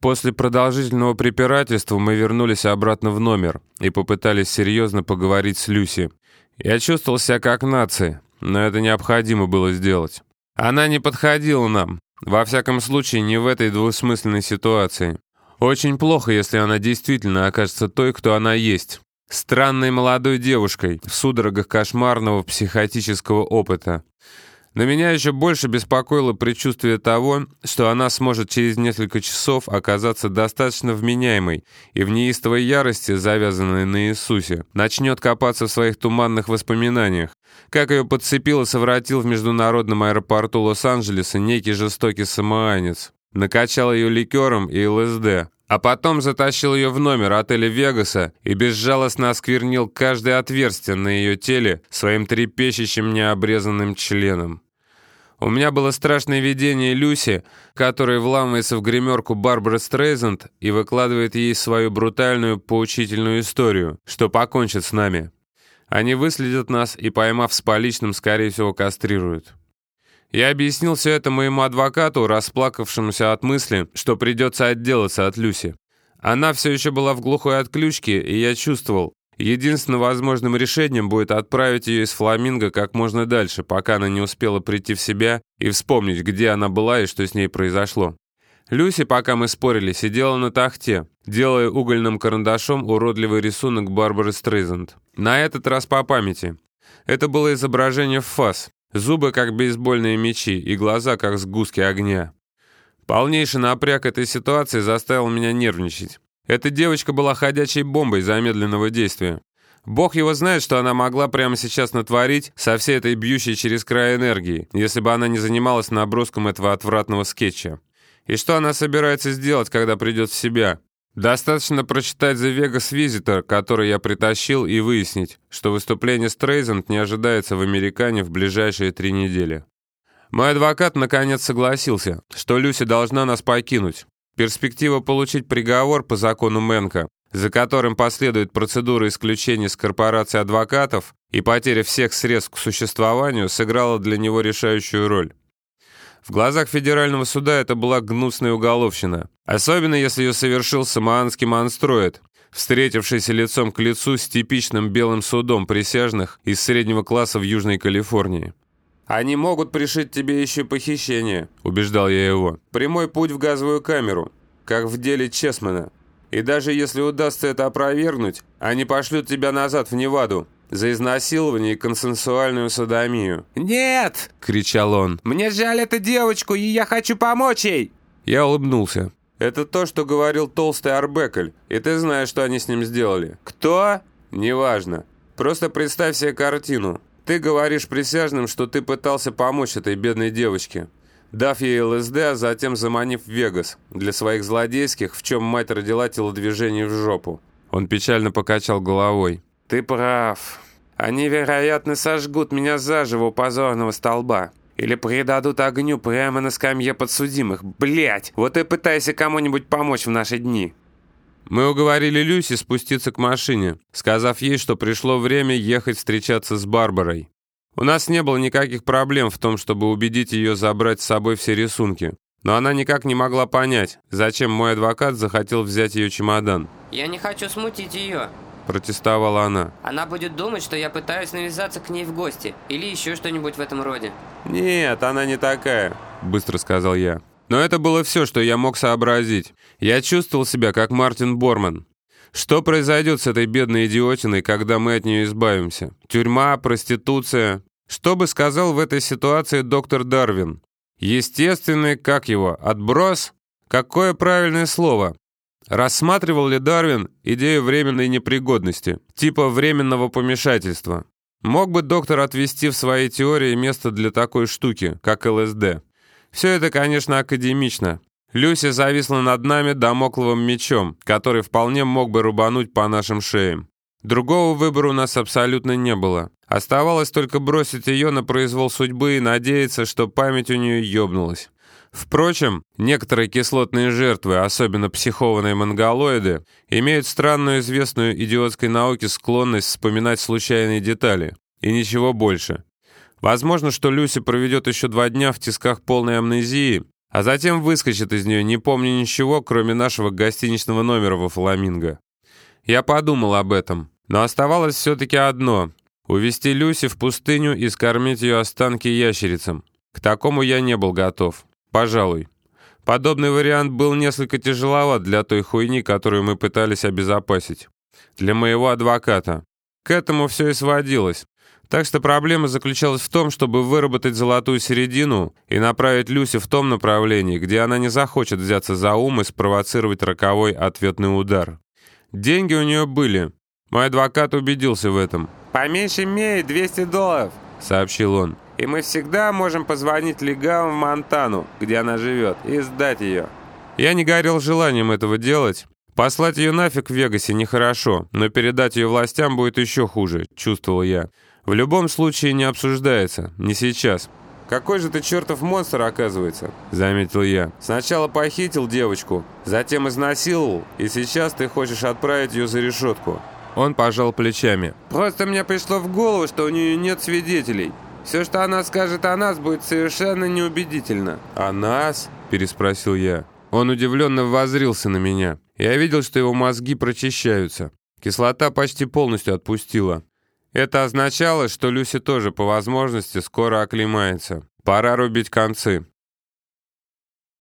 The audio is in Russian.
После продолжительного препирательства мы вернулись обратно в номер и попытались серьезно поговорить с Люси. Я чувствовал себя как нация, но это необходимо было сделать. Она не подходила нам, во всяком случае не в этой двусмысленной ситуации. Очень плохо, если она действительно окажется той, кто она есть. Странной молодой девушкой в судорогах кошмарного психотического опыта. Но меня еще больше беспокоило предчувствие того, что она сможет через несколько часов оказаться достаточно вменяемой и в неистовой ярости, завязанной на Иисусе, начнет копаться в своих туманных воспоминаниях, как ее подцепил и совратил в международном аэропорту Лос-Анджелеса некий жестокий самоанец. Накачал ее ликером и ЛСД, а потом затащил ее в номер отеля Вегаса и безжалостно осквернил каждое отверстие на ее теле своим трепещущим необрезанным членом. У меня было страшное видение Люси, которая вламывается в гримерку Барбары Стрейзенд и выкладывает ей свою брутальную поучительную историю, что покончит с нами. Они выследят нас и, поймав с поличным, скорее всего, кастрируют. Я объяснил все это моему адвокату, расплакавшемуся от мысли, что придется отделаться от Люси. Она все еще была в глухой отключке, и я чувствовал, единственным возможным решением будет отправить ее из Фламинго как можно дальше, пока она не успела прийти в себя и вспомнить, где она была и что с ней произошло. Люси, пока мы спорили, сидела на тахте, делая угольным карандашом уродливый рисунок Барбары Стрейзенд. На этот раз по памяти. Это было изображение в фас, Зубы, как бейсбольные мечи, и глаза, как сгустки огня. Полнейший напряг этой ситуации заставил меня нервничать. Эта девочка была ходячей бомбой замедленного действия. Бог его знает, что она могла прямо сейчас натворить со всей этой бьющей через край энергии, если бы она не занималась наброском этого отвратного скетча. И что она собирается сделать, когда придет в себя? Достаточно прочитать The Vegas Visitor, который я притащил, и выяснить, что выступление Стрейзенд не ожидается в Американе в ближайшие три недели. Мой адвокат наконец согласился, что Люси должна нас покинуть. Перспектива получить приговор по закону Мэнка, за которым последует процедура исключения с корпорации адвокатов и потеря всех средств к существованию, сыграла для него решающую роль. В глазах федерального суда это была гнусная уголовщина, особенно если ее совершил самоанский монстроид, встретившийся лицом к лицу с типичным белым судом присяжных из среднего класса в Южной Калифорнии. «Они могут пришить тебе еще похищение», — убеждал я его. «Прямой путь в газовую камеру, как в деле Чесмана. И даже если удастся это опровергнуть, они пошлют тебя назад в Неваду, за изнасилование и консенсуальную садомию. «Нет!» — кричал он. «Мне жаль эту девочку, и я хочу помочь ей!» Я улыбнулся. «Это то, что говорил толстый Арбекель, и ты знаешь, что они с ним сделали». «Кто?» «Неважно. Просто представь себе картину. Ты говоришь присяжным, что ты пытался помочь этой бедной девочке, дав ей ЛСД, а затем заманив в Вегас для своих злодейских, в чем мать родила телодвижение в жопу». Он печально покачал головой. «Ты прав. Они, вероятно, сожгут меня заживо у позорного столба. Или предадут огню прямо на скамье подсудимых. Блять! Вот и пытайся кому-нибудь помочь в наши дни». Мы уговорили Люси спуститься к машине, сказав ей, что пришло время ехать встречаться с Барбарой. У нас не было никаких проблем в том, чтобы убедить ее забрать с собой все рисунки. Но она никак не могла понять, зачем мой адвокат захотел взять ее чемодан. «Я не хочу смутить ее», протестовала она. Она будет думать, что я пытаюсь навязаться к ней в гости или еще что-нибудь в этом роде. Нет, она не такая, быстро сказал я. Но это было все, что я мог сообразить. Я чувствовал себя как Мартин Борман. Что произойдет с этой бедной идиотиной, когда мы от нее избавимся? Тюрьма, проституция? Что бы сказал в этой ситуации доктор Дарвин? Естественный, как его, отброс? Какое правильное слово? Рассматривал ли Дарвин идею временной непригодности, типа временного помешательства? Мог бы доктор отвести в своей теории место для такой штуки, как ЛСД? Все это, конечно, академично. Люси зависла над нами домокловым мечом, который вполне мог бы рубануть по нашим шеям. Другого выбора у нас абсолютно не было. Оставалось только бросить ее на произвол судьбы и надеяться, что память у нее ёбнулась. Впрочем, некоторые кислотные жертвы, особенно психованные монголоиды, имеют странную известную идиотской науке склонность вспоминать случайные детали. И ничего больше. Возможно, что Люси проведет еще два дня в тисках полной амнезии, а затем выскочит из нее, не помня ничего, кроме нашего гостиничного номера во Фламинго. Я подумал об этом, но оставалось все-таки одно — увести Люси в пустыню и скормить ее останки ящерицам. К такому я не был готов. Пожалуй. Подобный вариант был несколько тяжеловат для той хуйни, которую мы пытались обезопасить. Для моего адвоката. К этому все и сводилось. Так что проблема заключалась в том, чтобы выработать золотую середину и направить Люси в том направлении, где она не захочет взяться за ум и спровоцировать роковой ответный удар. Деньги у нее были. Мой адвокат убедился в этом. «По меньшей мере 200 долларов», — сообщил он. «И мы всегда можем позвонить легавым в Монтану, где она живет, и сдать ее». Я не горел желанием этого делать. Послать ее нафиг в Вегасе нехорошо, но передать ее властям будет еще хуже, чувствовал я. В любом случае не обсуждается, не сейчас. «Какой же ты чертов монстр, оказывается», — заметил я. «Сначала похитил девочку, затем изнасиловал, и сейчас ты хочешь отправить ее за решетку». Он пожал плечами. «Просто мне пришло в голову, что у нее нет свидетелей. Все, что она скажет о нас, будет совершенно неубедительно». «О нас?» — переспросил я. Он удивленно воззрился на меня. Я видел, что его мозги прочищаются. Кислота почти полностью отпустила. Это означало, что Люси тоже по возможности скоро оклемается. Пора рубить концы.